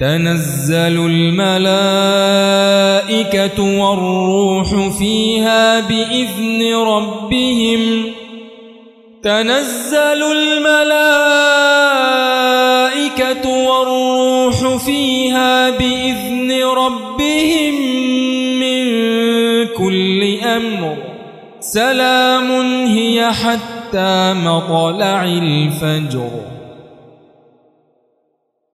تنزل الملائكة والروح فيها بإذن ربهم. تنزل الملائكة والروح فيها بإذن ربهم من كل أمر. سلام هي حتى مطلع الفجر.